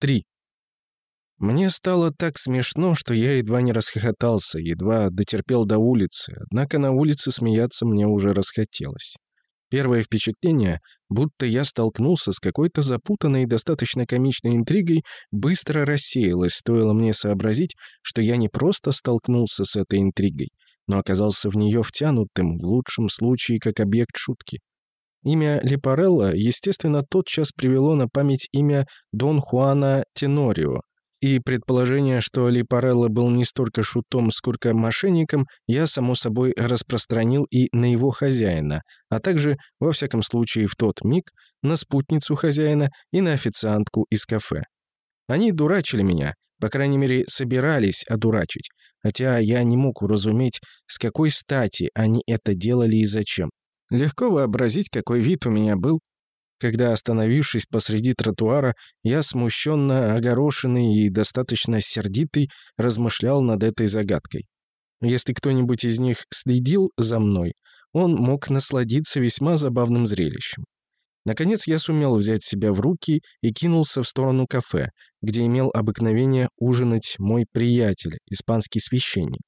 3. Мне стало так смешно, что я едва не расхохотался, едва дотерпел до улицы, однако на улице смеяться мне уже расхотелось. Первое впечатление, будто я столкнулся с какой-то запутанной и достаточно комичной интригой, быстро рассеялось, стоило мне сообразить, что я не просто столкнулся с этой интригой, но оказался в нее втянутым, в лучшем случае, как объект шутки. Имя Липарелла, естественно, тотчас привело на память имя Дон Хуана Тенорио, и предположение, что Липарелло был не столько шутом, сколько мошенником, я, само собой, распространил и на его хозяина, а также, во всяком случае, в тот миг, на спутницу хозяина и на официантку из кафе. Они дурачили меня, по крайней мере, собирались одурачить, хотя я не мог уразуметь, с какой стати они это делали и зачем. Легко вообразить, какой вид у меня был, когда, остановившись посреди тротуара, я смущенно огорошенный и достаточно сердитый размышлял над этой загадкой. Если кто-нибудь из них следил за мной, он мог насладиться весьма забавным зрелищем. Наконец я сумел взять себя в руки и кинулся в сторону кафе, где имел обыкновение ужинать мой приятель, испанский священник.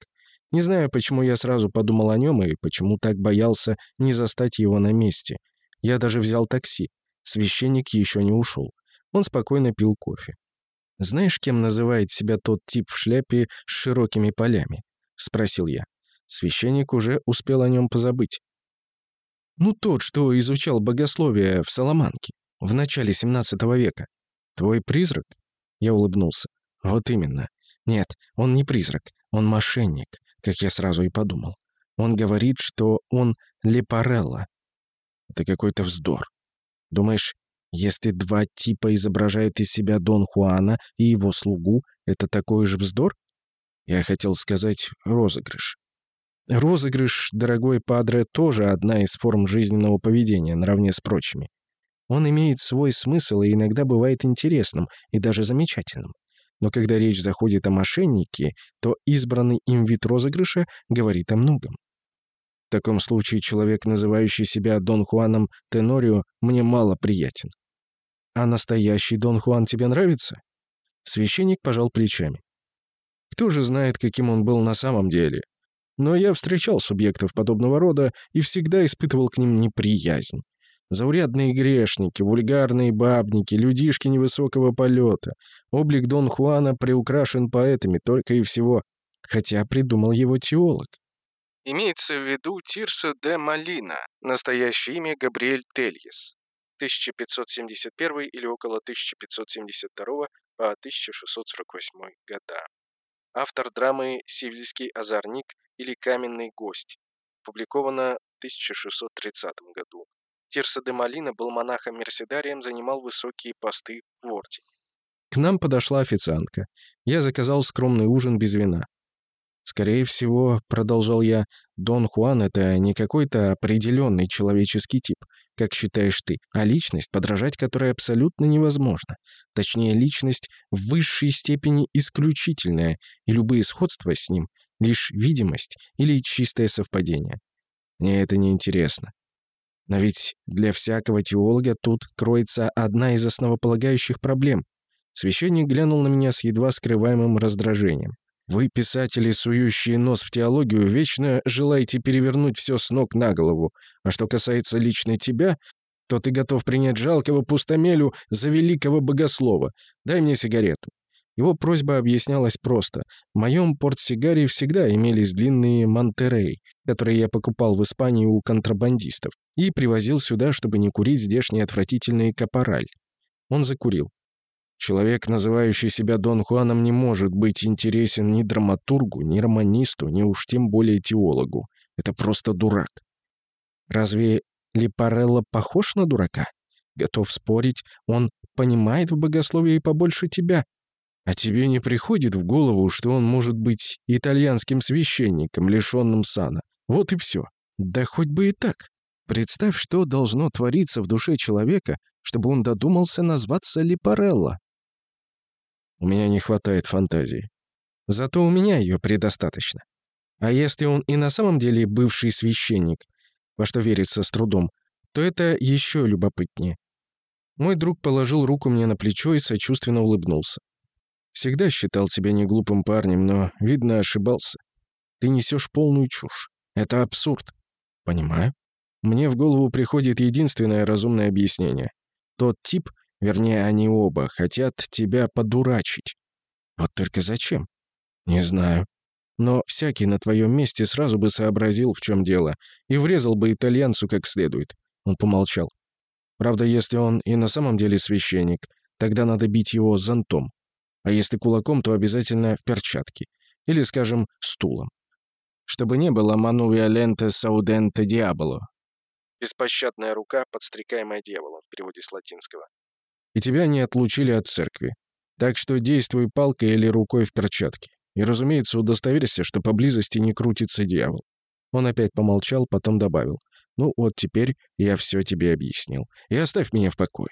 Не знаю, почему я сразу подумал о нем и почему так боялся не застать его на месте. Я даже взял такси. Священник еще не ушел. Он спокойно пил кофе. «Знаешь, кем называет себя тот тип в шляпе с широкими полями?» — спросил я. Священник уже успел о нем позабыть. «Ну, тот, что изучал богословие в Соломанке в начале 17 века. Твой призрак?» Я улыбнулся. «Вот именно. Нет, он не призрак, он мошенник как я сразу и подумал. Он говорит, что он Лепарелла. Это какой-то вздор. Думаешь, если два типа изображают из себя Дон Хуана и его слугу, это такой же вздор? Я хотел сказать розыгрыш. Розыгрыш, дорогой падре, тоже одна из форм жизненного поведения, наравне с прочими. Он имеет свой смысл и иногда бывает интересным и даже замечательным. Но когда речь заходит о мошеннике, то избранный им вид розыгрыша говорит о многом. В таком случае человек, называющий себя Дон Хуаном Тенорио, мне мало приятен. А настоящий Дон Хуан тебе нравится? Священник пожал плечами. Кто же знает, каким он был на самом деле? Но я встречал субъектов подобного рода и всегда испытывал к ним неприязнь. Заурядные грешники, вульгарные бабники, людишки невысокого полета. Облик Дон Хуана приукрашен поэтами только и всего, хотя придумал его теолог. Имеется в виду Тирса де Малина, настоящее имя Габриэль Тельес, 1571 или около 1572 по 1648 года. Автор драмы «Сивильский озорник» или «Каменный гость», опубликовано в 1630 году. Тирса де Малина был монахом-мерседарием, занимал высокие посты в Орде. К нам подошла официантка. Я заказал скромный ужин без вина. «Скорее всего, — продолжал я, — Дон Хуан — это не какой-то определенный человеческий тип, как считаешь ты, а личность, подражать которой абсолютно невозможно. Точнее, личность в высшей степени исключительная, и любые сходства с ним — лишь видимость или чистое совпадение. Мне это не интересно. Но ведь для всякого теолога тут кроется одна из основополагающих проблем. Священник глянул на меня с едва скрываемым раздражением. Вы, писатели, сующие нос в теологию, вечно желаете перевернуть все с ног на голову. А что касается лично тебя, то ты готов принять жалкого пустомелю за великого богослова. Дай мне сигарету. Его просьба объяснялась просто. В моем портсигаре всегда имелись длинные Монтерей, которые я покупал в Испании у контрабандистов, и привозил сюда, чтобы не курить здешний отвратительный капораль. Он закурил. Человек, называющий себя Дон Хуаном, не может быть интересен ни драматургу, ни романисту, ни уж тем более теологу. Это просто дурак. Разве Липарелло похож на дурака? Готов спорить, он понимает в богословии побольше тебя. А тебе не приходит в голову, что он может быть итальянским священником, лишенным сана? Вот и все. Да хоть бы и так. Представь, что должно твориться в душе человека, чтобы он додумался назваться Липарелло. У меня не хватает фантазии. Зато у меня ее предостаточно. А если он и на самом деле бывший священник, во что верится с трудом, то это еще любопытнее. Мой друг положил руку мне на плечо и сочувственно улыбнулся. «Всегда считал тебя не глупым парнем, но, видно, ошибался. Ты несешь полную чушь. Это абсурд». «Понимаю. Мне в голову приходит единственное разумное объяснение. Тот тип, вернее, они оба, хотят тебя подурачить. Вот только зачем? Не знаю. Но всякий на твоем месте сразу бы сообразил, в чем дело, и врезал бы итальянцу как следует. Он помолчал. Правда, если он и на самом деле священник, тогда надо бить его зонтом. А если кулаком, то обязательно в перчатке. Или, скажем, стулом. Чтобы не было «ману виоленте сауденте диаболо», Беспощадная рука, подстрекаемая дьяволом в переводе с латинского. И тебя не отлучили от церкви. Так что действуй палкой или рукой в перчатке. И, разумеется, удостоверься, что поблизости не крутится дьявол. Он опять помолчал, потом добавил. «Ну вот теперь я все тебе объяснил. И оставь меня в покое».